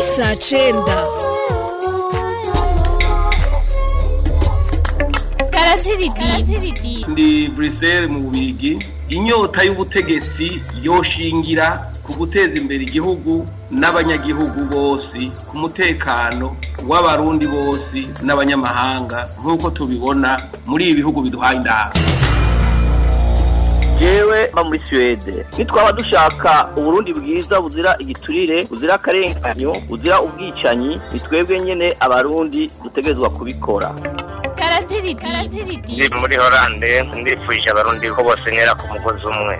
saa cyenda ndi buriseri mu Bubiligi inyota y'ubutegetsi yoshingira ku guteza imbere igihugu n'abanyagihugu bose ku mutekano w'abarundi bose n'abanyamahanga nk'uko tubibona muri ibi bihugu biduhaye indahabwo jewe mba muri suwede nitwaba dushaka uburundi bwiza buzira igiturire buzira akarenganyo buzira ubwicanyi nitwebwe nyene abarundi dutegerezwa kubikora ni muri horande ndifuje abarundi ko bose ntera ku mugozi umwe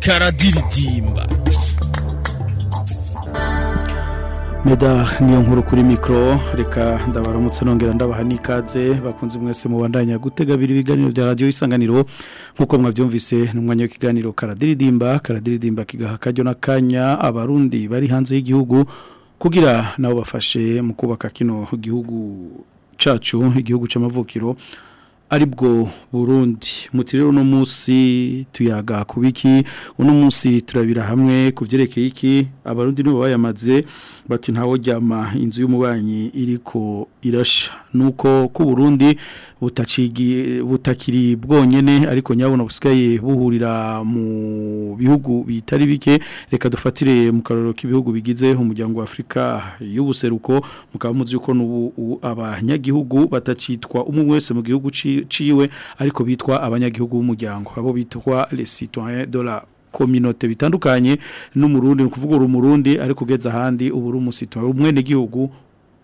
karadiridimba meda niyo nkuru kuri mikoro reka ndabaramutse nongera ndabaha n'ikaze bakunze mwese mubandanya gutega abiri ibiganiro bya radiyo isanganiro nk'uko mwabyumvise n'umwanya w'ikiganiro karadiridimba karadiridimba kigaha akaryo n'akanya abarundi bari hanze y'igihugu kugira nabo bafashe mu kubaka kino gihugu cacu igihugu c'amavukiro aribwo bwo burundi muti rero uno munsi tuyaga kubiki, biki uno munsi turabira hamwe ku iki abarundi nibo bayamaze bati ntawe jyama inzu y'umubanyi iriko irasha nuko ku Burundi butacigiye butakiri bwonyene ariko nyabona busigaye buhurira mu bihugu bitari bike reka dufatire mu karoro k'ibihugu bigize umuryango wa Afrika y'ubuseruko mukaba muzi yuko nubu abanyagihugu batacitwa umwe wese mu gihugu ciwe ariko bitwa abanyagihugu b'umuryango abo bitwa les citoyens de la kominote bitandukanye n'umurundi kuvuga uri umurundi ariko ugeze ahandi uburu umusitoro umwe n'igihugu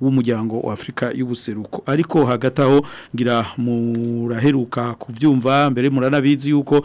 w'umuryango wa Afrika y'ubuseruko ariko hagataho ngira muraheruka kubyumva mbere muranabizi yuko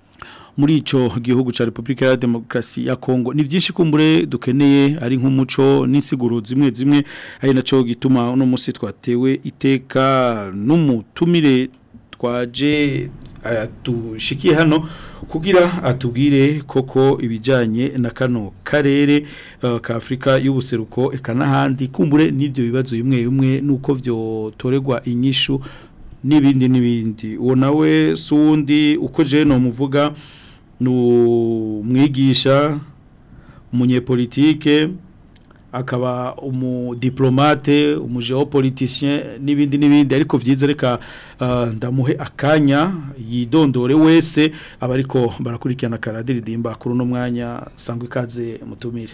muri icyo gihugu cya repubulika ya Demokrasi ya kongo ni byinshi kumbure dukeneye ari nk'umuco n'insiguro zimwe zimwe ari nacyo gituma uno munsi twatewe iteka n'umutumire twaje dushikiye hano kugira atubwire koko ibijyanye na kano karere ka Afrika y'ubuseruko eka n'ahandi kumbure n'ibyo bibazo bimwe bimwe n'uko byotorerwa inyishu n'ibindi n'ibindi uwo nawe si uwundi uko jene umuvuga ni umwigisha umunyepolitike akaba umudiplomate umujeopolitisien n'ibindi n'ibindi ariko byiza reka ah, ndamuhe akanya yidondore wese aba ariko barakurikirana karadiridimba kuri uno mwanya sangwa ikaze mutumire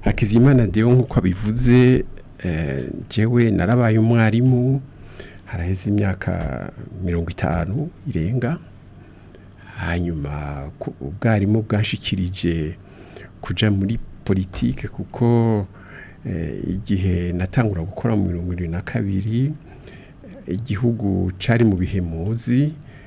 hakizimana deo nk'uko abivuze eh, jewe narabaye umwarimu haraheze imyaka mirongo itanu irenga hanyuma ubwarimu bwashikirije kujya muri politike kuko eh, igihe natangura gukora mu mirongo irindwi na kabiri igihugu cari mu bihe muzi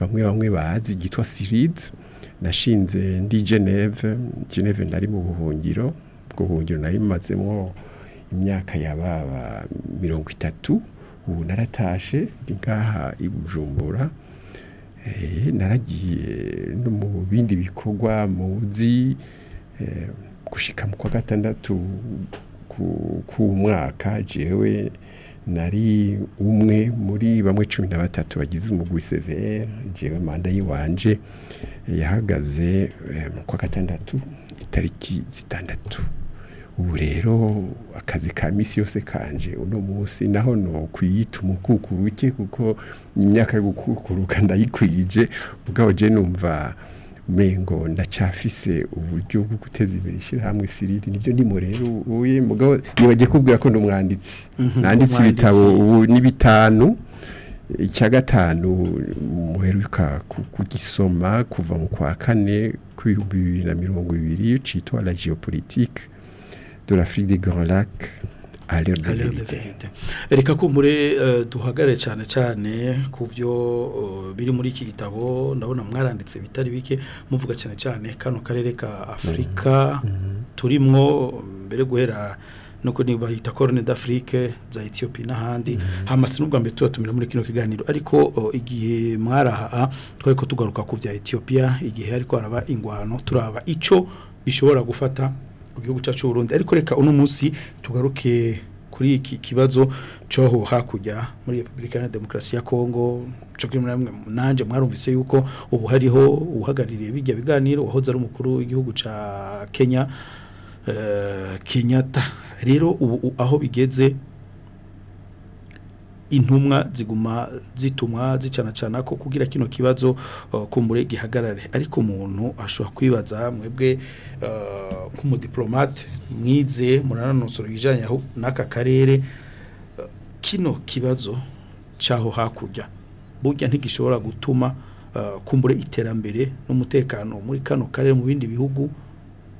bamwe bamwe bazi ryitwa sirizi nashinze ndi geneve geneve nari mu buhungiro ubwo buhungiro nari bumazemo imyaka baba mirongo itatu ubu naratashe ngaha i bujumbura eh, naragiye no mu bindi bikorwa mu muzi eh, gushika mu kwa gatandatu ku mwaka jewe nari umwe muri bamwe cumi na batatu bagize umugwi severe jewe manda y'iwanje yahagaze eh, mu kwa gatandatu itariki zitandatu ubu rero akazi ka minsi yose kanje uno munsi naho no kwiyita umukukuruke kuko imyaka yo gukukuruka ndayikwije ubwo je numva mengo ndacyafise uburyo bwo guteza imbere ishyirahamwe siridi nibyo ndimo rero uye mugabo nibagiye kubwira ko ni umwanditsi mhm, nanditse ibitabo ubu ni bitanu icya gatanu muheruka kugisoma kuva mu kwa kane ku bihumbi bibiri na mirongo ibiri citwa la geopolitique de l'Afrique des Grands Lacs à l'heure de vérité reka kumbure euh, duhagare cyane cyane ku byo euh, biri muri iki gitabo ndabona mwaranditse bitari bike muvuga cyane cyane kano karere ka Afrika mm-hmm. Mm-hmm. turimo mbere guhera nuko niba bahita korone d'Afrique za Ethiopia n'ahandi mm-hmm. hamase n'ubwa mbere turatumira muri kino kiganiro ariko oh, igihe mwaraha ah, twari ko tugaruka ku bya Ethiopia igihe ariko haraba ingwano turaba ico bishobora gufata mu gihugu cyacu Burundi ariko reka uno munsi tugaruke kuri iki kibazo cyoho hakurya muri Republika ya Demokarasi ya Kongo cyo kuri nanje mwarumvise yuko ubu hariho uhagaririye bijya biganiro wahoze ari umukuru w'igihugu ca Kenya eh, Kenyatta rero ubu aho bigeze intumwa ziguma zitumwa zicanacana ko kugira kino kibazo uh, kumbure gihagarare ariko umuntu ashobora kwibaza mwebwe uh, nk'umudipolomate mwize murananusura ibijyanye n'aka karere uh, kino kibazo cyaho hakujya burya ntigishobora gutuma kumbure iterambere n'umutekano muri kano karere mu bindi bihugu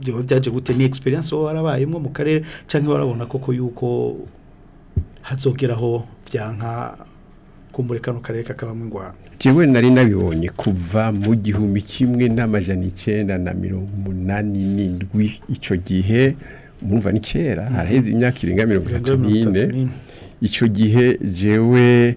byaba byaje gute ni egisperiyanse wowe warabayemo mu karere cyangwa warabona koko yuko hazogeraho byanka kumbure kano karere kakabamo ingwara jewe nari nabibonye kuva mu gihumbi kimwe n'amajana icyenda na mirongo umunani n'indwi icyo gihe mumva ni kera mhm. haraheze imyaka irenga mirongo itatu n'ine icyo gihe jewe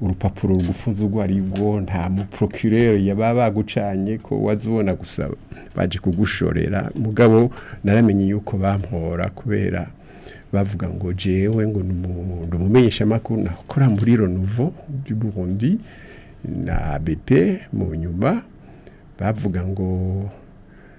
urupapuro rugufunze urwo ari rwo nta muprocureur yaba bagucanye ko wazibona gusa baje kugushorera mugabo naramenye yuko bampora kubera bavuga ngo jewe ngo ndumumenyesha makuru nakora muri Ronuvo by'uburundi na bepe mu nyuma bavuga ngo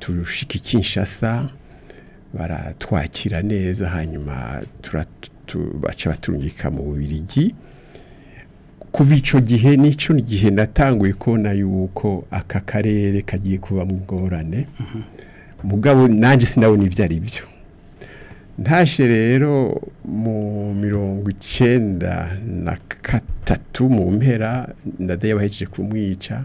turushika ikinshasa baratwakira neza hanyuma baca baturungika mu bubirigi kuva icyo gihe n'icyo gihe natanguye kubona yuko aka karere kagiye kubamo ingorane mhm. mugabo nanjye sinabona ibyo ari byo ntashe rero mu mirongo icyenda na kata gatatu mu mpera ndade yabahejeje kumwica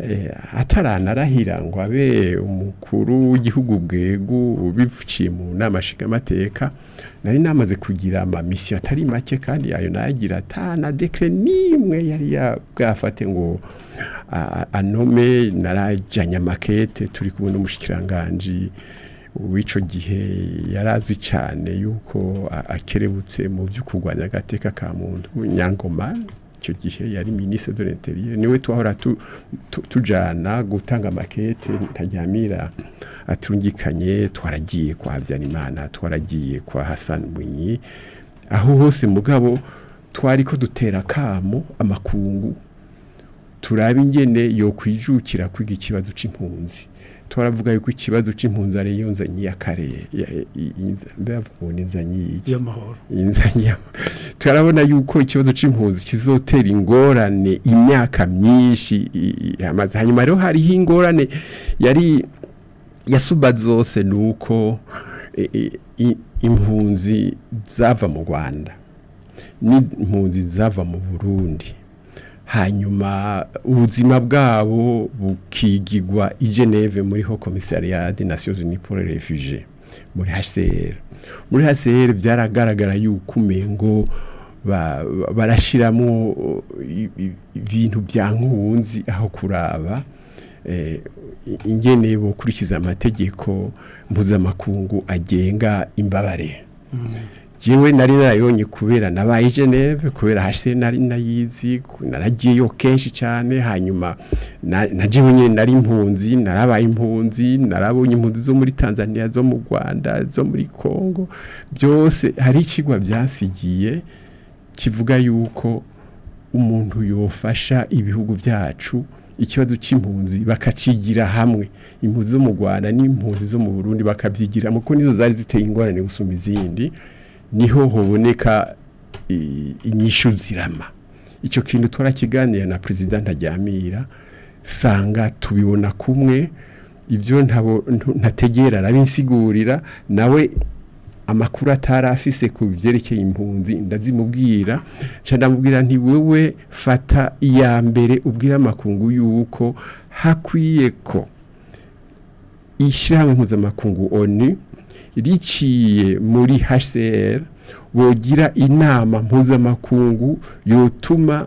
Eh, ataranarahira ngo abe umukuru w'igihugu bwego ubipfukiye mu nama nshingamateka nari namaze kugira amamisiyo atari make kandi ayo nayagira atana dekire n'imwe yari yabwafate ngo anome narajyanye amakete turi kubona umushyikirangajwi w'icyo gihe yari azwi cyane yuko akerebutse mu byo agateka ka muntu nyangoma icyo gihe yari minisitiri de l'interieur niwe twahora tujyana gutanga amakete nta nyamira atungikanye twaragiye kwa habyarimana twaragiye kwa hasani munyi aho hose mugabo twari ko dutera akamo amakungu turabe ingene yo kwijukira kwiga ikibazo cy'impunzi twaravuga yuko ikibazo cy'impunzi ariyo nzanyi y'akarere ndavuga inzanyi y'amahoro turabona yuko ikibazo cy'impunzi kizotera ingorane imyaka myinshi yamaze hanyuma rero hariho ingorane yari yasuba zose ni uko impunzi zava mu rwanda n'impunzi zava mu burundi hanyuma ubuzima bwabo bukigigwa i Geneve muri ho commissariat des Nations Unies pour les réfugiés muri HCR muri HCR byaragaragara y’ukumengo barashiramo ibintu bya nkunzi aho kuraba eh, ingene bukurikiza amategeko mpuzamakungu agenga imbabare mm. jewe nari narayonye kubera nabaye Geneve kubera hasi nari nayizi naragiyeyo kenshi cyane hanyuma na jewe nyine nari impunzi narabaye impunzi narabonye impunzi zo muri Tanzania zo mu Rwanda zo muri Congo. byose hari ikigwa byasigiye kivuga yuko umuntu yofasha ibihugu byacu ikibazo cy'impunzi bakakigira hamwe impunzi zo mu Rwanda n'impunzi zo mu Burundi bakabyigiramo ko nizo zari ziteye ingorane gusumba izindi niho huboneka inyishu zirama icyo kintu twarakiganira na perezida ajyamira sanga tubibona kumwe ibyo ntategera arabinsigurira nawe amakuru atari ku byerekeye impunzi ndazimubwira ndamubwira nti “wewe fata iya mbere ubwira amakungu y'uko hakwiye ko ishyirahamwe mpuzamakungu oni riciye muri HCR wogira inama mpuzamakungu yotuma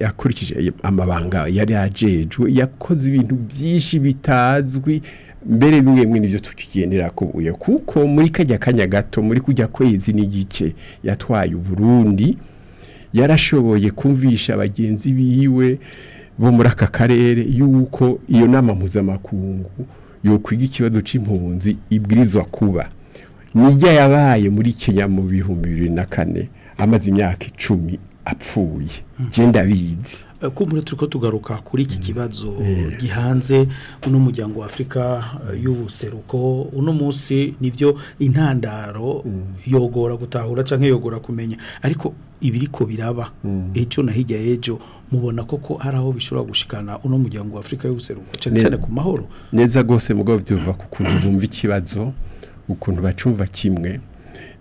yakurikije amabanga yari yajejwe yakoze ibintu byinshi bitazwi mbere bimwe bimwe nibyo tukigendera kubuye kuko muri kajya kanya gato muri kujya kwezi n'igice yatwaye uburundi yarashoboye kumvisha bagenzi biwe bo muri aka karere yuko iyo nama mpuzamakungu yokwiga ikibazo cy'impunzi ibwirizwa kuba nijya yabaye muri kenya mu bihumbi bibiri na kane amaze imyaka icumi apfuye genda bizi eh, kumbura turi tugaruka kuri iki mm. kibazo eh. gihanze uno muryango wa afurika eh, y'ubuseruko uno munsi nibyo intandaro mm. yogora gutahura cyangwa yogora kumenya ariko ibiriko biraba mm. ejo na ejo mubona koko hari bishobora gushikana uno muryango wa afurika y'ubuseruko cyane cyane ku mahoro neza rwose mu rwego rwo ku kuntu bumva ikibazo ukuntu bacumva kimwe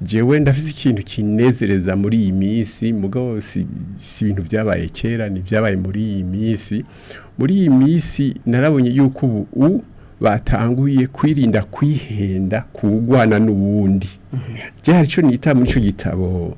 njyewe ndavuze ikintu kinezereza muri iyi minsi mugabo si ibintu byabaye kera ntibyabaye muri iyi minsi muri iyi minsi narabonye yuko ubu batanguye kwirinda kwihenda kuwugwana n'uwundi byari cyo nita muri icyo gitabo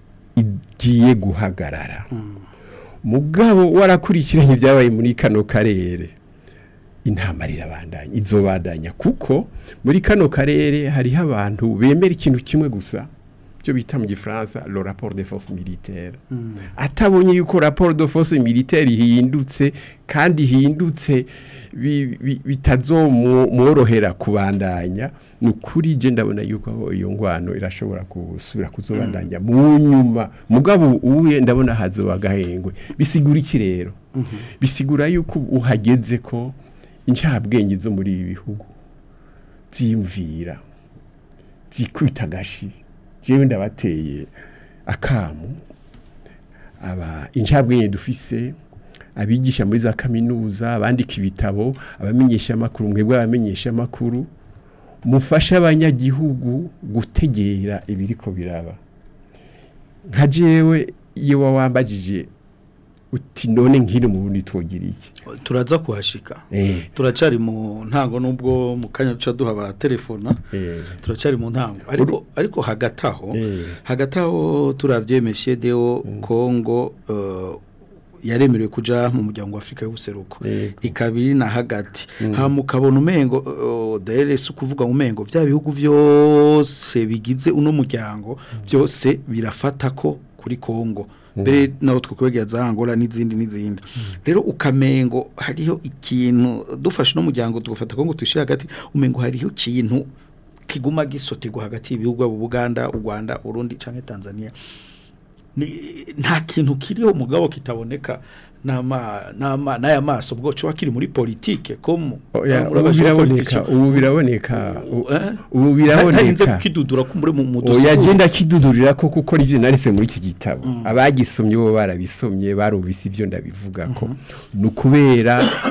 igiye guhagarara mugabo warakurikiranye ibyabaye muri kano karere intama rirabandanya izo kuko muri kano karere hariho abantu bemera ikintu kimwe gusa icyo bita mu gifaransa lo rapport de force militaire mm. atabonye yuko rapport de force militaire ihindutse kandi ihindutse bitazomworohera kubandanya ni je ndabona yuko iyo ngwano irashobora e kusubira kuzobandanya mu mm. nyuma mugabo uye ndabona hazoba gahengwe bisigura mm-hmm. iki rero bisigura yuko uhageze ko incabwenge zo muri ibi bihugu ziyumvira zikwita njyewe ndabateye akamu aba incabwenge dufise abigisha muri za kaminuza abandika ibitabo abamenyeshamakuru amakuru mwebwe abamenyesha amakuru mufashe abanyagihugu gutegera ibiriko biraba nka jewe iyo wambajije uti none nkiri mu buni twogirike turaza kuhashika eh. turacari mu ntango nubwo mu kanya duca duha ba telefona eh. turacari mu ntango ariko ariko hagataho eh. hagataho turavye Monsieur Deo Kongo mm. yaremerewe kuja mu muryango wa Afrika y'ubuseruko ikabiri na hagati mm. ha mukabona umengo dere si kuvuga umengo bya bihugu byose bigize uno muryango byose mm. birafata ko kuri Kongo Mhm. mbere naho twakwiga za angola n'izindi n'izindi mhm. rero ukamengo hariho ikintu dufashe n'umuryango tugufata ko ngo tuyishyire hagati umengo hariho kintu kiguma gisoterwa hagati y'ibihugu abo Buganda u Rwanda Urundi canke Tanzania nta kintu kiriho mugabo kitaboneka n'aya maso ubwo uba kiri muri politike komu ubu biraboneka ubu biraboneka ntarinze kukidudura kidudurira ko kuko n'ibyo narise muri iki gitabo mm. abagisomye bo barabisomye barumvise ibyo ndabivuga ko mm-hmm. ni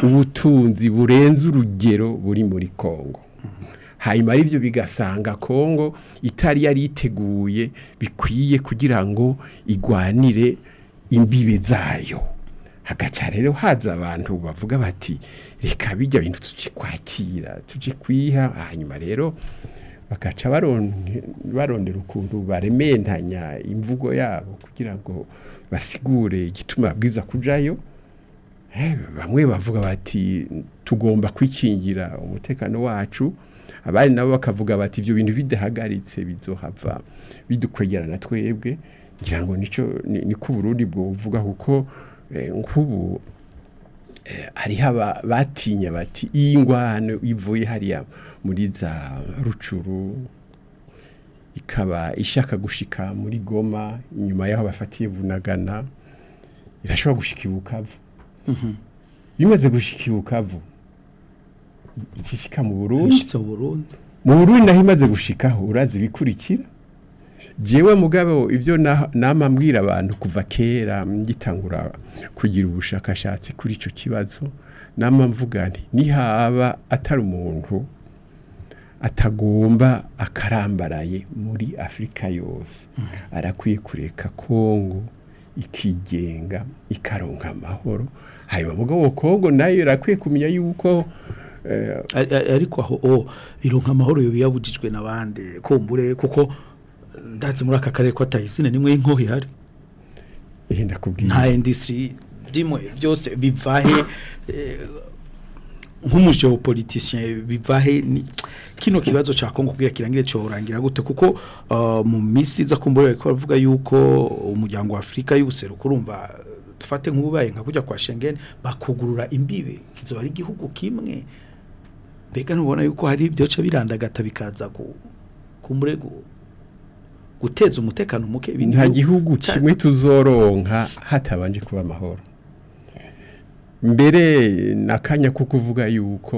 ubutunzi burenze urugero buri muri kongo mm-hmm. hanyuma ari bigasanga kongo itari yari iteguye bikwiye kugira ngo igwanire imbibe zayo hagaca rero haza abantu bavuga bati reka bijya bintu tujye kwakira tujye kwiha hanyuma rero bagaca barondera ukuntu barementanya imvugo yabo kugira ngo basigure igituma bwiza kujyayo eh, bamwe bavuga bati tugomba kwikingira umutekano wacu abandi nabo bakavuga bati ibyo bintu bidahagaritse bizohava bidukwegerana twebwe ngira ngo nicyo ni ko Burundi bwo kuko Eh, nk'ubu eh, hariho batinya bati iyi ngwano ivuye hariya muri za rucuru ikaba ishaka gushika muri goma nyuma y'aho bafatiye bunagana irashobora gushika i bukavu bimaze mhm. gushika i bukavu ikishyika mu burundi mu burundi naho imaze gushikaho uraza ibikurikira Jewe mugabo ibyo namambwira abantu kuva kera ngitangura kugira ubushakashatsi kuri ico kibazo namamvuga nihaba atari umuntu atagomba akarambaraye muri Afrika yose arakwiye kureka Kongo ikigenga ikaronka amahoro hanyuma mugabo Kongo nayo irakwiye kumenya yuko eh, ariko aho oh, ironka amahoro yabujijwe n'abandi kumbure kuko ndatse muri aka karere ko tayisine nimwe y'inkoho ihari nta indisitiri bimwe byose bivahe eh, nk'umujeopolitisien bivahe kino kibazo cya kongo kubwira kirangire cyorangira gute kuko ah, mu minsi iza kumbura bari kuvuga yuko umuryango wa afurika y'ubuseruko urumva dufate nk'ububaye nka kujya kwa shengeni bakugurura imbibe kizoba ari igihugu kimwe mbega ntubona yuko hari ibyo birandagata bikaza ku murego guteza umutekano muke nta gihugu kimwe tuzoronka hatabanje kuba amahoro mbere n'akanya ko kuvuga yuko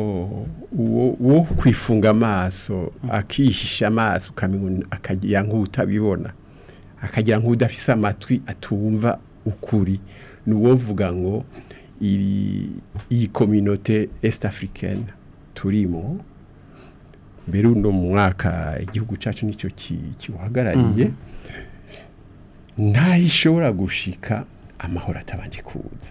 uwo kwifunga amaso akihisha amaso akagira nk'utabibona akagira nk'udafise amatwi atumva ukuri ni uwo mvuga ngo iyi kominote esite afurikani turimo mbere uno mwaka igihugu cyacu nicyo kiwuhagarariye mm. ntayo ishobora gushika amahoro atabanje kuza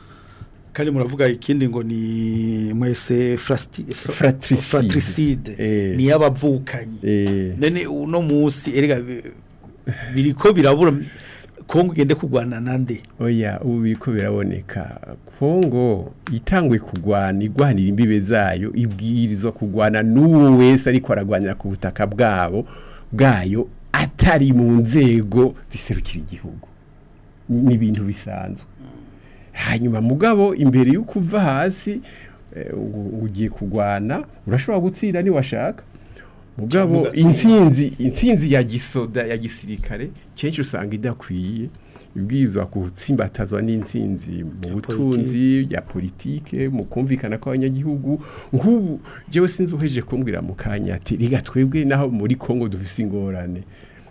kandi muravuga ikindi ngo ni mwese fratricide eh. ni y'abavukanyi eh. none uno munsi erega biriko birabura kongo igende kurwana nande oya ubu biriko biraboneka kongo itangwe kurwana igwanira imbibe zayo ibwirizwa kugwana n'uwo wese ariko aragwanira ku butaka bwabo bwayo atari mu nzego ziserukira igihugu ni ibintu bisanzwe hanyuma mugabo imbere y'uko uva hasi eh, ugiye kugwana, urashobora gutsinda ntiwashaka mugabo insinzi insinzi ya gisoda ya gisirikare kenshi usanga idakwiye ibwirizwa gutsimbatazwa n'insinzi mu butunzi bya politiki mu kumvikana kw'abanyagihugu nk'ubu njyewe sinzi uhejeje kumbwira mu kanya ati riga twebwe naho muri congo dufise ingorane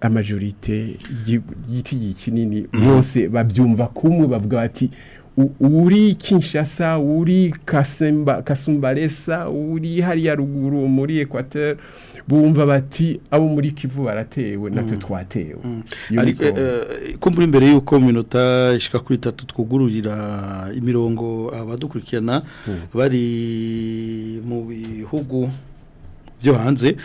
amajorite y'igiti kinini bose babyumva kumwe bavuga bati uri Kinshasa uri Kasemba Kasumbalesa uri hariya ruguru muri Equateur bumva bati abo muri Kivu baratewe natwe mm. twatewe mm. ariko eh, eh, kumbura imbere yuko minota ishika kuri 3 twugururira imirongo abadukurikirana mm. bari mu bihugu byo hanze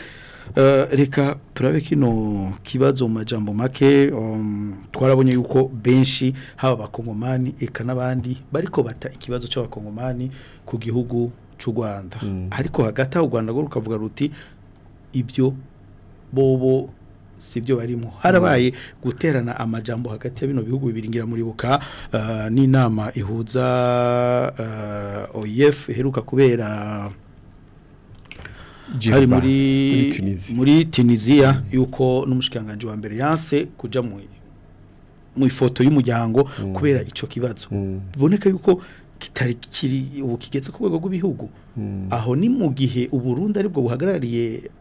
Uh, reka turabe kino kibazo mu majambo make um, twarabonye yuko benshi haba bakongomani eka n'abandi bariko bata ikibazo cy'abakongomani ku gihugu cy'u rwanda mm. ariko hagati u rwanda rwo rukavuga ruti ibyo bobo si barimo harabaye mm. guterana amajambo hagati ya bino bihugu bibiri ngira muribuka uh, n'inama ihuza uh, oyefu iheruka kubera hari muri muri tunisiya yuko n'umushikiranganji wa mbere yanse kujya mu ifoto y'umuryango mm. kubera icyo kibazo mm. biboneka yuko kitari kiri ubu kigetse ku rwego rw'ibihugu mm. aho ni mu gihe uburundi aribwo buhagarariye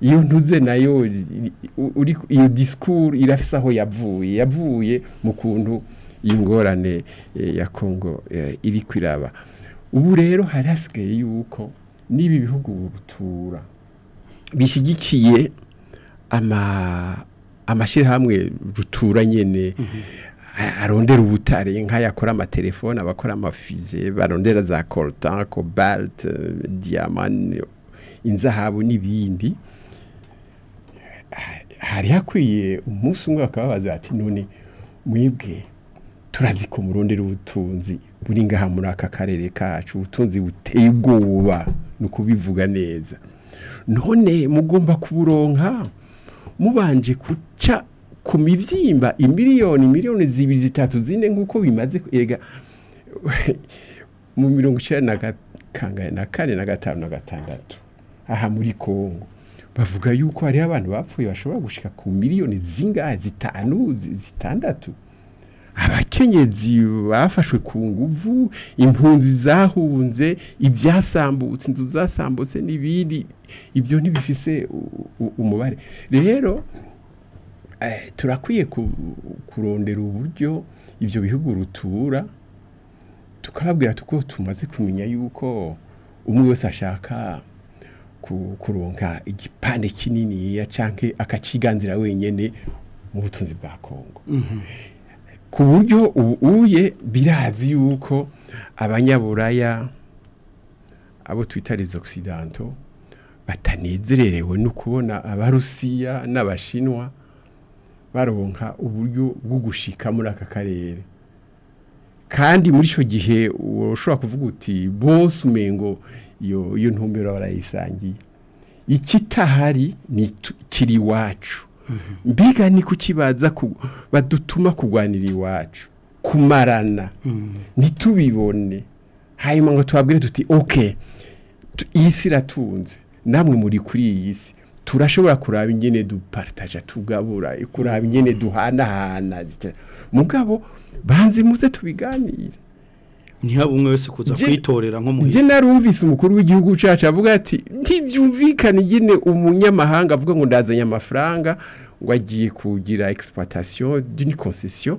iyo ntuze nayo iyo disikuru irafise aho yavuye yavuye mu kuntu iyi eh, ya kongo eh, iri kwiraba ubu rero hari hasigaye yuko n'ibi bihugu butura bishyigikiye ama amashyirahamwe rutura nyine mhm. arondera ubutare nk'ayakora amatelefone abakora amafize barondera za koruta kobalite diyama inzahabu n'ibindi hari hakwiye umunsi umwe bakababaza ati none mwibwe turazi ko murondera ubutunzi buri ngaha muri aka karere kacu ubutunzi buteye ubwoba ni ukubivuga neza none mugomba kuburonka mubanje guca ku mibyimba imiliyoni miliyoni zibiri zitatu zine nk'uko bimaze kwega mu mirongo icyenda na kane na gatanu na gatandatu aha muri kongo bavuga yuko hariho abantu bapfuye bashobora gushyira ku miliyoni zingahe zitanu zitandatu abakenyezi bafashwe ku nguvu impunzi zahunze ibyasambutse inzu zasambutse n'ibindi ibyo ntibifise umubare rero eh, turakwiye kurondera uburyo ibyo bihugu rutura tukababwira tuko tumaze kumenya yuko umwe wese ashaka kuronka igipande kinini cyangwa akaciganzira wenyine mu butunzi bwa kongo mhm. ku buryo uye birazi yuko abanyaburaya abo twita les batanezererewe no kubona abarusiya n'abashinwa baronka uburyo bwo gushika muri aka karere kandi muri icyo gihe ushobora kuvuga uti bose umengo iyo ntumbero barayisangiye ikitahari ni kiri iwacu Mm-hmm. mbega ni kukibaza badutuma kugwanira iwacu kumarana mm-hmm. nitubibone hanyuma ngo tubabwire tuti oke iyi si namwe muri kuri iyi si turashobora kuraba ingene duparitaje tugabura kuraba ingene duhanahana mugabo banze muze tubiganire ntihabwe umwe wese kuza kwitorera nk'umuhinzi njye narumvise umukuru w'igihugu cyacu avuga ati ntibyumvikane nyine umunyamahanga avuga ngo ndazanye amafaranga ngo agiye kugira exploitation duni konsesiyo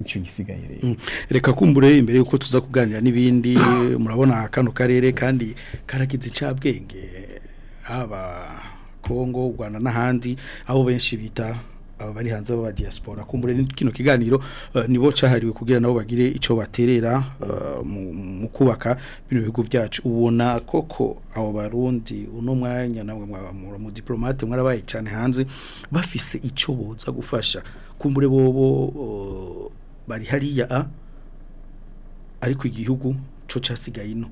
nicyo gisigaye rero mm. reka kumbure imbere yuko tuza kuganira n'ibindi murabona akano karere kandi karagize icabwenge haba kongo u rwanda n'ahandi aho benshi bita abari hanze baba diaspora kumbure ni kino kiganiro eh, nibo cyahariwe kugira nabo bagire ico baterera eh, mu kubaka bino bigo byacu ubona koko abo barundi uno mwanya namwe mwabamura mu diplomate mwarabaye cyane hanze bafise ico boza gufasha kumbure bobo oh, bari hariya ah, ariko igihugu co cyasigaye ino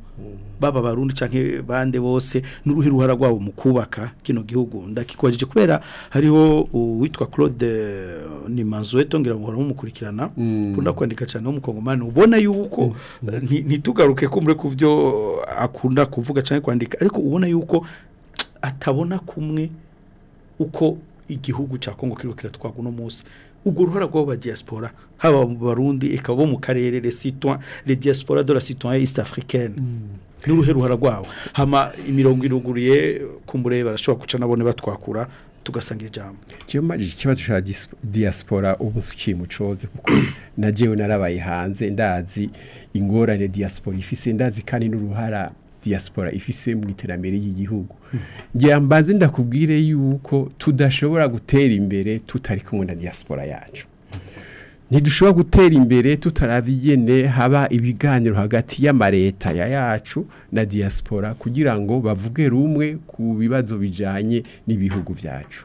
baba barundi canke bande bose n'uruhi ruhara rwabo mu kubaka kino gihugu ndakikwaje kubera hariho uwitwa Claude eh, Nimanzoe tongira muhora mumukurikirana kunda mm. kwandika cyane umukongomani ubona yuko mm. Eh, nitugaruke kumure kuvyo akunda kuvuga cyane kwandika ariko ubona yuko atabona kumwe uko igihugu cya Kongo kiriko kiratwagwa no munsi ubwo uruhara rw'abo diaspora haba mu Burundi ikaba mu karere les diaspora de la citoyen east africaine hmm. n'uruhe ruhara rwabo hama imirongo iruguriye kumureba barashobora guca nabone batwakura tugasangira ijambo cyo maje ikibazo cya diaspora ubu kimucoze kuko na narabaye hanze ndazi ingorane diaspora ifise ndazi kandi n'uruhara diaspora ifise mu iterambere ry'igihugu yambaze ndakubwire yuko tudashobora gutera imbere tutari kumwe na diaspora yacu ntidushobora gutera imbere tutarabigene haba ibiganiro hagati y'amareta ya yacu na diaspora kugira ngo bavuge rumwe ku bibazo bijanye n'ibihugu byacu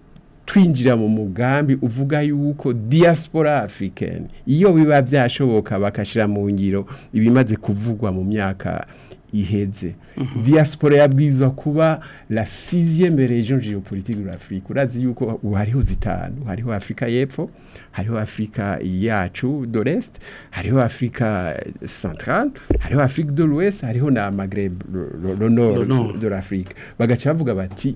twinjira mu mugambi uvuga yuko diaspora africaine iyo biba byashoboka bagashyira mu ngiro ibimaze kuvugwa mu myaka iheze diaspora yabwizwa kuba la sixième région géopolitique de l'Afrique urazi yuko hariho zitanu hariho Afrika y'epfo hariho Afrika yacu de l'Est hariho Afrika centrale hariho Afrique de l'Ouest hariho na Maghreb le nord de l'Afrique bagaca bavuga bati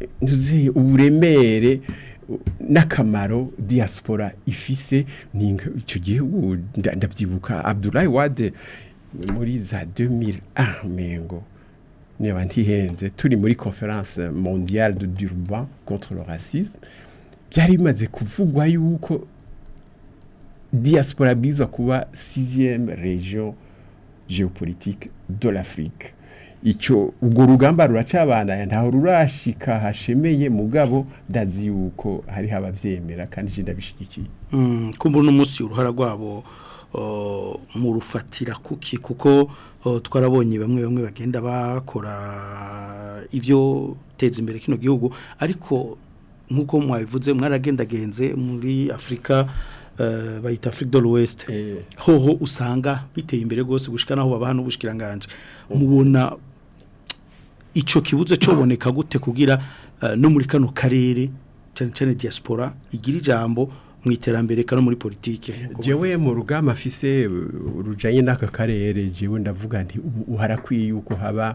eh, uburemere n'akamaro diaspora ifise ni icyo ndabyibuka Abdoulaye Wade muri za 2001 mengo niba ntihenze turi muri conference mondiale de Durban contre le racisme byari bimaze kuvugwa yuko diaspora bizwa kuba 6e region géopolitique de l'Afrique icyo urwo rugamba ruracabandanya ntaho rurashika hashemeye mugabo ndazi yuko hariho ababyemera kandi ikindi abishyigikiye mm, kumbura umunsi uruhara rwabo mu rufatira kuki kuko twarabonye bamwe bamwe bagenda bakora ibyo teza imbere kino gihugu ariko nk'uko mwabivuze mwaragendagenze muri afurika e, bayita afurika do west eh. hoho usanga biteye imbere rwose gushyika naho babaha n'ubushyikirangange mubona icyo kibuze cyoboneka gute kugira eh, no muri kano karere cyane cyane diaspora igira ijambo mu iterambere kano muri politike jewe mu rugamba afise rujanye n'aka karere jewe ndavuga nti uharakwiye uko haba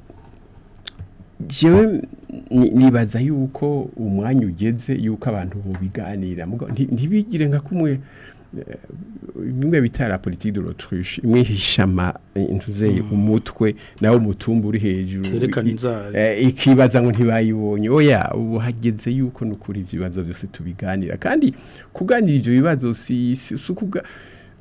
nibaza yuko umwanya ugeze yuko abantu bubiganira ntibigire nka kumwe bimwe eh, bita la politiki de l'autriche imwe hishama eh, intuze mm. umutwe nawe umutumba uri hejuru ikibaza ngo ntibayibonye oya ubu hageze yuko nukuri ibibazo byose tubiganira kandi kuganira ibyo bibazo si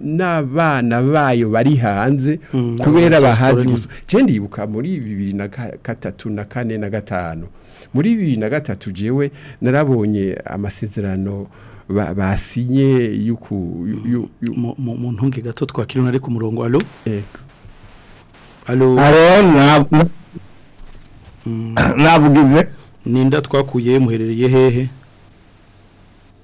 n'abana bayo bari hanze mm, kubera bahazi gusa ndibuka muri bibiri na gatatu na kane na gatanu muri bibiri na gatatu jewe narabonye amasezerano basinye yuko mu ntunge gato twakirana ari ku murongo alo eh. alo mm. nabugize ninda twakuye muherereye hehe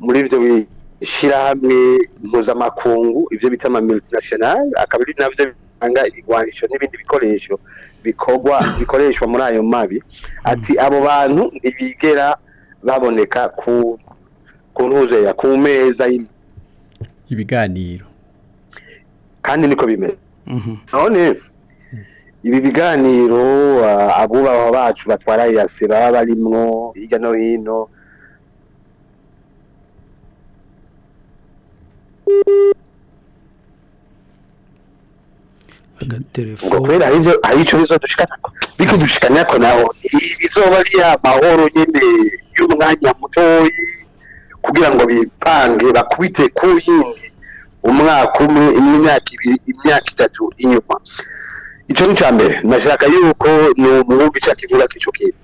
muri ibyo bishyirahamwe mpuzamakungu ibyo bita ama multinational akaba ari nabyo bitanga ibigwanisho n'ibindi bikoresho bikorwa bikoreshwa muri ayo mabi mm-hmm. ati abo bantu ntibigera baboneka ku ku ya ku meza ibiganiro kandi niko bimeze mhm. none ibi biganiro abubaha bacu batwara ya yasira barimwo ijya no hino ngo kubera hari icyo bizo dushikana biko dushikanya ko naho bizoba ari amahoro nyene y'umwanya mutoyi kugira ngo bipange bakubite ku yindi umwaka umwe imyaka ibiri imyaka itatu inyuma icyo ni cya mbere nashaka yuko ni umwumva icyo kivuga icyo kintu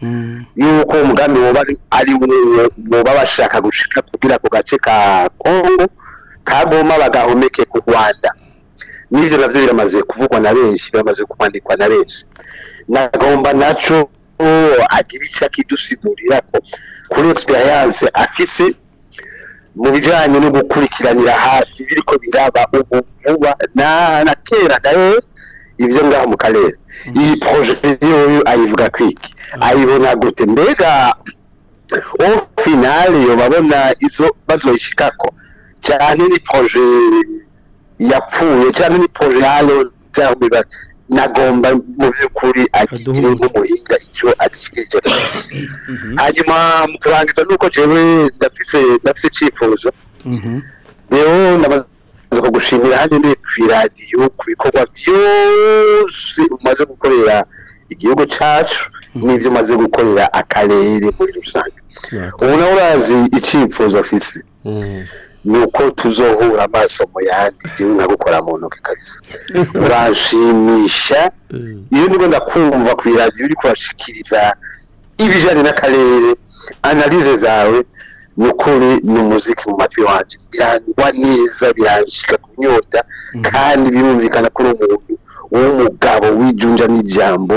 hmm. yuko umugambi ari woba bashaka gucika kugira ku gace ka kongo kagoma bagahomeke ku rwanda n'ibyo nabyo biramaze kuvugwa na benshi biramaze kumandikwa na benshi nagomba nacyo Oh, agira icyo akidusigurira ko kuri egisperiyanse afise mu bijyanye no gukurikiranira hafi biri ko biraba ubu vuba na kera nawe ibyo ngaho mu karere mm. iyi poroje yoyo ayivuga kwiki mm. ayibona gute mbega ubu finale yo babona izo bazoyishikako cyane ni poroje yapfuye cyane ni poroje yayo byaba nagomba mu by'ukuri agikire nk'umuhinga icyo agishyikirije mhm. hanyuma mu nuko jewe ndafise ndafise icyifuzo mhm. rero ndabaza kugushimira hano ni ku iradiyo ku bikorwa byose umaze gukorera igihugu cyacu mhm. n'ibyo umaze gukorera akarere muri rusange ubu nawe urazi icyifuzo afise ni uko tuzohura amaso mu yandi njyewe nkagukora mu ntoki kabisa uranshimisha mm. iyo nibwo ndakumva ku iradiyo uri kubashikiriza ibijyanye n'akarere analize zawe ni ukuri ni umuziki mu matwi wanjye birangwa neza biranshika ku nyota mm. kandi birumvikana kuri uri umuntu w'umugabo w'ijunja n'ijambo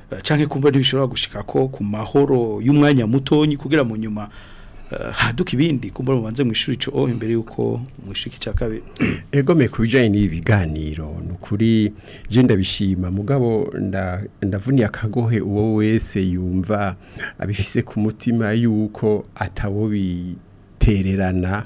cyangwa kumva ntibishobora gushika ko ku mahoro y'umwanya mutonyi kugera mu nyuma haduka eh, ah, ibindi kumbura mubanze mu ishuri cyo oh, imbere yuko mu ishuri cya kabiri egomeye ku bijyanye n'ibi biganiro je ndabishima mugabo ndavuniye akagohe uwo wese yumva abifise ku mutima yuko atabo bitererana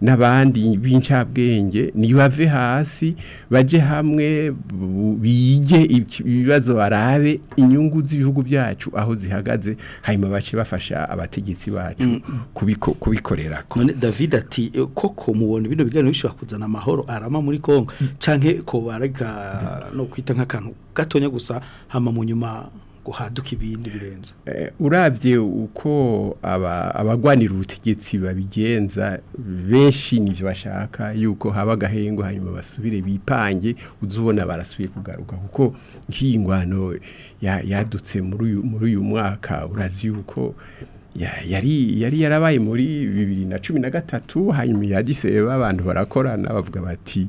n'abandi b'incabwenge ntibave hasi bajye hamwe bige ibibazo barabe inyungu z'ibihugu byacu aho zihagaze hanyuma bace bafasha abategetsi bacu kubikorera none david ati eh, koko mubona bino biganiro bishobora kuzana amahoro arama muri congo mm. canke ko barega no kwita nk'akantu gatonya gusa hama mu nyuma guhaduka ibindi birenze eh, urabye uko abagwanira ubutegetsi babigenza benshi nibyo bashaka yuko haba agahengo hanyuma basubire bipange uzubona barasubiye kugaruka kuko nk'iyi yadutse muri uyu muri uyu mwaka urazi yuko yari yari yarabaye muri bibiri na cumi na gatatu hanyuma yadiseba abantu barakorana bavuga bati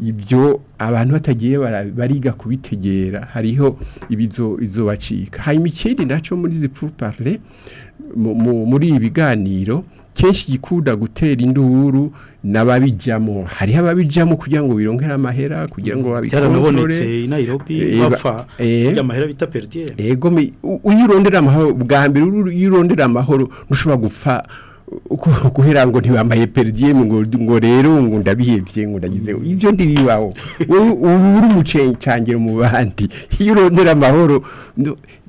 ibyo abantu batagiye bariga kubitegera hariho ibizo izobacika hanyuma ikindi nacyo muri zipfupare muri ibi kenshi gikunda gutera induru n'ababijyamo hariho ababijyamo kugira ngo birongere amahera kugira ngo babikontorore eh, bapfa eh. amahera bita peridiyeri iyo urondera amahoro bwa mbere iyo urondera amahoro ntushobora gupfa guhera ngo ntibambaye peridiyemu ngo rero ngo ndabihebye ngo ndagizeho mm. ibyo ntibibaho wowe uri umucengero mu bandi iyo urondera amahoro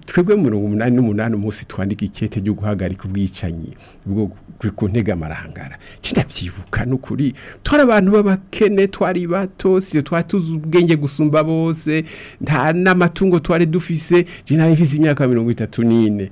twebwe mirongo umunani n'umunani umunsi twandika ikete ryo guhagarika ubwicanyi bwo ku ntega amarangara kinabyibuka ni twari abantu b'abakene twari bato twari tuzi ubwenge gusumba bose nta n'amatungo twari dufise jina ifise imyaka mirongo itatu n'ine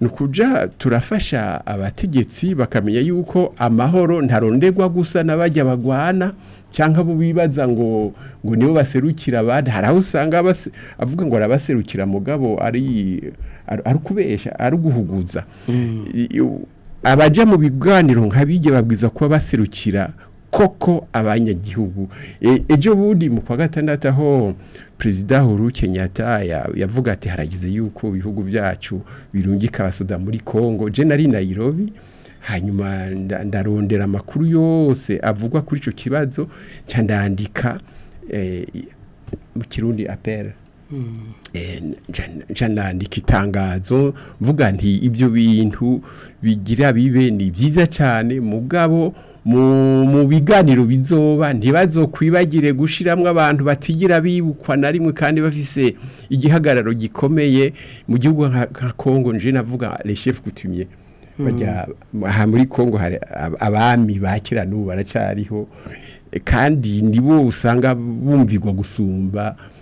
ni ukujya turafasha abategetsi bakamenya yuko amahoro ntarondegwa gusa n'abajya bagwana cyangwa abo bibaza ngo ngo nibo baserukira abandi hari aho usanga avuga ngo arabaserukira mugabo ari ukubeshya ari uguhuguza mm. abajya mu biganiro nk'abijya babwiza kuba baserukira koko abanyagihugu e, ejo bundi mu kwa gatandatu aho perezida huru Kenyatta yavuga ati harageze yuko ibihugu byacu birungika abasoda muri congo jenali nayirobi hanyuma ndarondera amakuru yose avugwa kuri icyo kibazo ndandika eh, mu kirundi apera hmm. eh, nandika itangazo mvuga nti ibyo bintu bigira bibe ni byiza cyane mugabo mu biganiro bizoba ntibazokwibagire gushyiramo abantu batigira bibukwa na rimwe kandi bafise igihagararo gikomeye mu gihugu nka kongo nje navuga reshefu kutumye bajya mm. muri congo hari abami ba kera n'ubu baracyariho kandi nibo usanga bumvigwa gusumba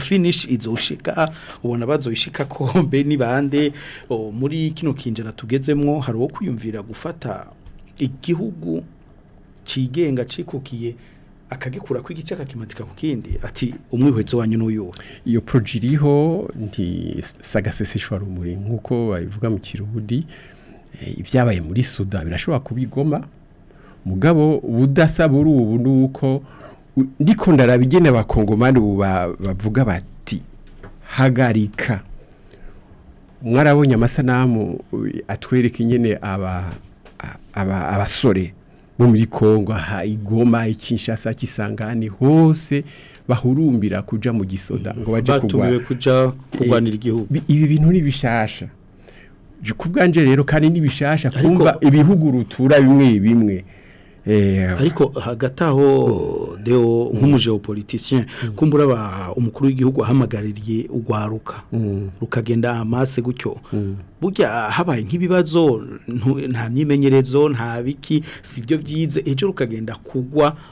Finish izoshika ubona bazoyishika kombe ni bande muri kino kinjira tugezemwo hari uwo kwiyumvira gufata igihugu cigenga cikukiye akagikura ku igice akakimatika ku kindi ati umwihwezo wanyu n'uyu iyo proje iriho ntisagaseseshwa rumuri nk'uko babivuga mu kirundi eh, ibyabaye muri Sudan birashobora kubigoma mugabo ubudasa buri ubu nuko ndiko ndarabigene abakongomani ubu bavuga bati hagarika mwarabonye amasanamu atwereka nyine abasore bo muri congo ha igoma ikinshasa kisangani hose bahurumbira kuja mu gisoda ngo baje kurwanira eh, igihugu ibi bintu ni bishasha kubwanje rero kandi ni bishasha kumva ibihugu rutura bimwe bimwe Eh, ariko hagati aho deo nk'umujeopoliticien mm. kumbura umukuru w'igihugu ahamagaririye ugwaruka mm. rukagenda amase gutyo mm. burya habaye nk'ibibazo nta myimenyerezo nta biki sibyo byize ejo rukagenda kugwa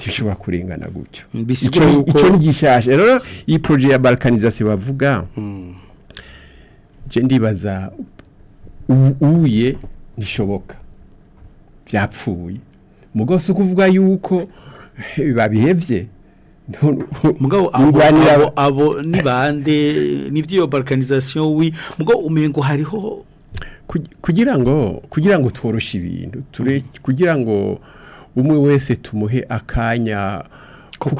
gishobora kurengana gutyo icyo ni rero iyi poroje ya balkanizasiyo bavuga ndibaza uwuye bishoboka byapfuye umugore si ukuvuga yuko eh, babihebye mugabo abo abo ni bande nibyo iyo balkanizasiyo wi mugabo umengo hariho kugira ngo kugira ngo tworoshe ibintu mm. kugira ngo umwe wese tumuhe akanya ko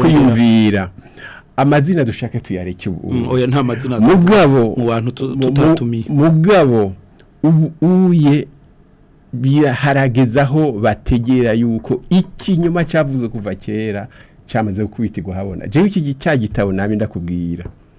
kwiyumvira amazina dushake tuyareke ubu mm, oya nta mazina mugabo mu bantu tutatumiye mugabo uye haragezaho bategera yuko ikinyuma cyavuze kuva kera cyamaze kubitirwa habona jewe iki cya gitabo nabi ndakubwira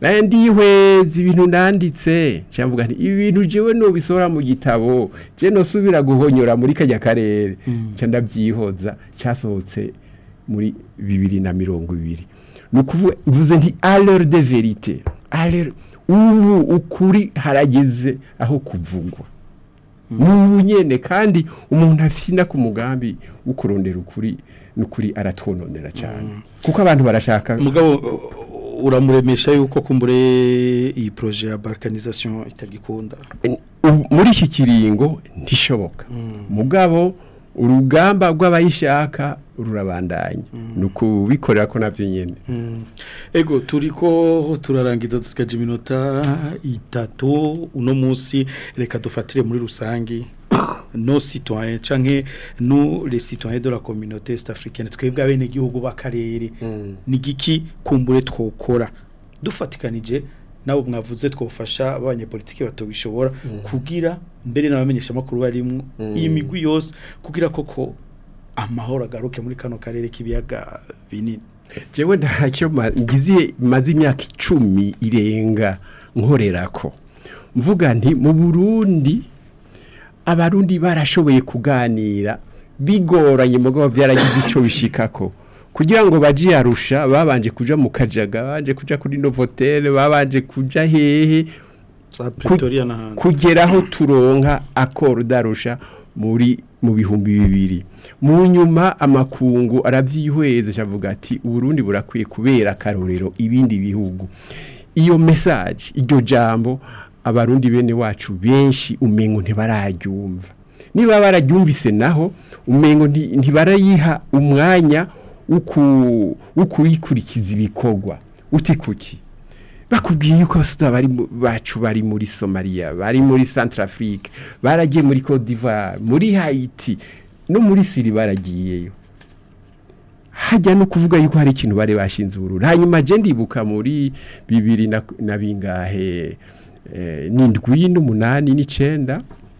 nandi ihweza ibintu nanditse cyavuga nti ibintu jewe no bisora mu gitabo je no subira guhonyora muri kajya karere mm. cya ndavyihoza cyasohotse muri 2020 nukuvuze nti alors de vérité alors ubu ukuri harageze aho kuvugwa mm. n'ubu nyene kandi umuntu afina ku mugambi wo ukuri n'ukuri aratwononera mm. cyane kuko abantu barashaka mugabo uramuremesha yuko kumbure iyi poroje ya balkanizasiyo itagikunda um, muri iki kiringo ntishoboka mm. mugabo urugamba rw'abayishaka rurabandanye mm. ni ukubikorera ko nabyo nyine mm. ego turi ko turarangiza tukagira iminota itatu uno munsi reka dufatire muri rusange no citoyen canke no les citoyens de la communauté africaine twebwe abene gihugu bakarere mm. nigiki kumbure twokora dufatikanije nabo mwavuze twofasha abanyepolitiki batobishobora mm. kugira mbere nabamenyesha makuru barimwe hmm. iyi migwi yose kugira koko amahoro agaruke muri kano karere k'ibiyaga binini jewe ntacyo ngiziye maze imyaka icumi irenga nkorerako mvuga nti mu burundi abarundi barashoboye kuganira bigoranye mugabo byaragize icyo bishikako kugira ngo baje yarusha babanje kuja mu kajaga babanje kuja kuri Novotel babanje kuja hehe kugeraho turonka akoro darusha muri mu bihumbi bibiri mu nyuma amakungu arabyihweza avuga ati Burundi burakwiye kubera akarorero ibindi bihugu iyo message iryo jambo abarundi bene wacu benshi umengo ntibararyumva niba barayumvise naho umengo ntibarayiha umwanya wo kuyikurikiza ibikorwa uti kuki bakubwiye yuko bari bacu bari muri somaliya bari muri santarafurike baragiye muri kodiva muri hayiti no muri siri baragiyeyo hajya no kuvuga yuko hari ikintu bari bashinze ubururu hanyuma agenda ibuka muri bibiri na bingahe Eh, n'indwi n'umunani n'icyenda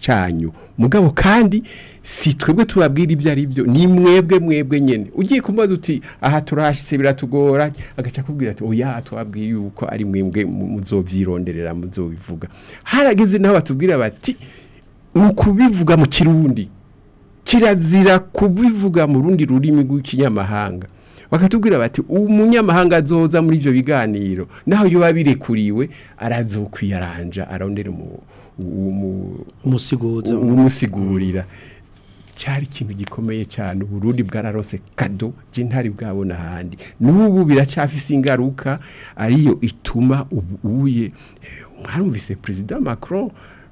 cyanyu mugabo kandi si twebwe tubabwira ibyo ari byo ni mwebwe mwebwe nyine ugiye kumubaza uti aha turahashyize biratugora agaca akubwira ati oya twabwiye yuko ari mwebwe muzobyironderera muzobivuga harageze naho batubwira bati ni ukubivuga mu kirundi kirazira kubivuga mu rundi rurimi rw'ikinyamahanga bakatubwira bati umunyamahanga azoza muri ibyo biganiro naho iyo birekuriwe arazokwiyaranja arondera umuntu umusigurira cyari kintu gikomeye cyane uburundi bwararose kado jintari bwabona ahandi n'ubu biracyafise ingaruka ariyo ituma ubuye eh, mwarumvise perezida macron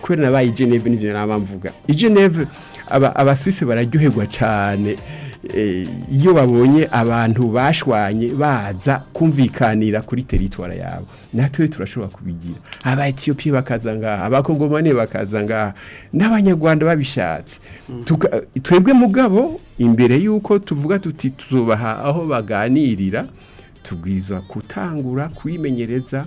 kubera nabaye ijeneve n'ibyo nama mvuga ijeneve bararyoherwa cyane Eh, iyo babonye abantu bashwanye baza kumvikanira kuri teritwara yabo natwe turashobora kubigira aba etiyopiye bakaza ngaha abakongomane bakaza ngaha n'abanyarwanda babishatse hmm. twebwe mugabo imbere y'uko tuvuga tuti tuzubaha aho baganirira tubwiza kutangura kwimenyereza